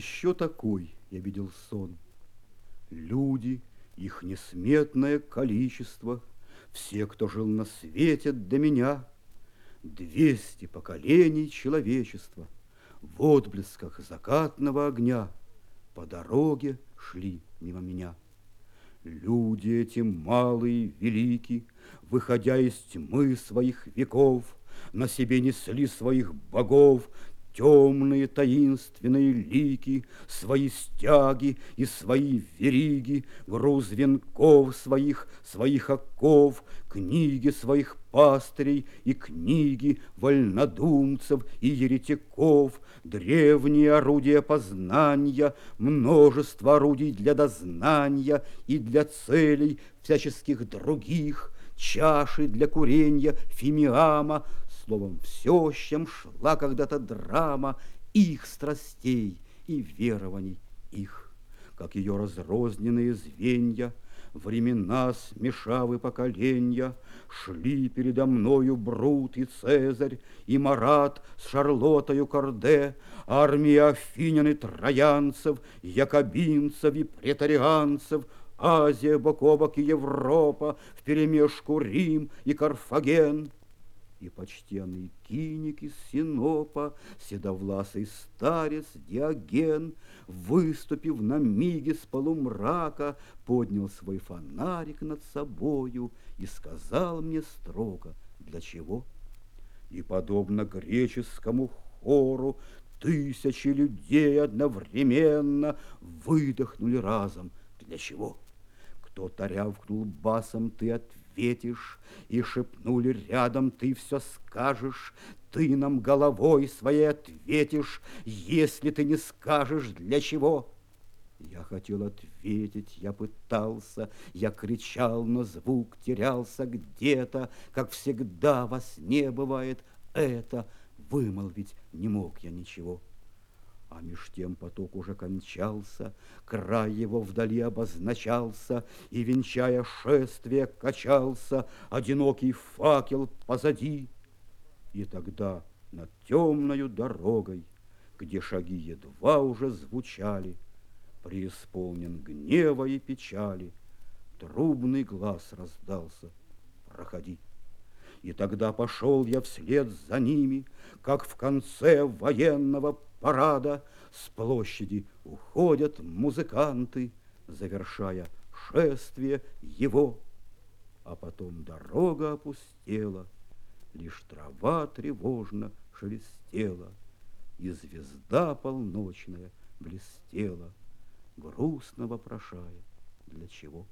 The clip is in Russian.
еще такой я видел сон. Люди, их несметное количество, Все, кто жил на свете до меня, Двести поколений человечества В отблесках закатного огня По дороге шли мимо меня. Люди эти малые, велики, Выходя из тьмы своих веков, На себе несли своих богов, Темные таинственные лики, Свои стяги и свои вериги, Груз венков своих, своих оков, Книги своих пастырей и книги Вольнодумцев и еретиков, Древние орудия познания, Множество орудий для дознания И для целей всяческих других, Чаши для курения, фимиама, Словом, все, с чем шла когда-то драма их страстей и верований их, как ее разрозненные звенья, Времена смешавы поколенья, Шли передо мною Брут и Цезарь, И Марат с Шарлотою Корде, Армии афинян и троянцев, Якобинцев и претарианцев, Азия бок о бок и Европа, Вперемешку Рим и Карфаген — и почтенный киник из Синопа, седовласый старец Диоген, выступив на миге с полумрака, поднял свой фонарик над собою и сказал мне строго, для чего? И, подобно греческому хору, тысячи людей одновременно выдохнули разом. Для чего? Кто-то рявкнул басом, ты ответил, ответишь, И шепнули рядом, ты все скажешь, Ты нам головой своей ответишь, Если ты не скажешь, для чего. Я хотел ответить, я пытался, я кричал, но звук терялся где-то, как всегда во сне бывает это, вымолвить не мог я ничего. А меж тем поток уже кончался, край его вдали обозначался, И, венчая шествие, качался одинокий факел позади. И тогда над темною дорогой, где шаги едва уже звучали, Преисполнен гнева и печали, трубный глаз раздался «Проходи». И тогда пошел я вслед за ними, как в конце военного парада с площади уходят музыканты, завершая шествие его. А потом дорога опустела, лишь трава тревожно шелестела, и звезда полночная блестела, грустно вопрошая, для чего.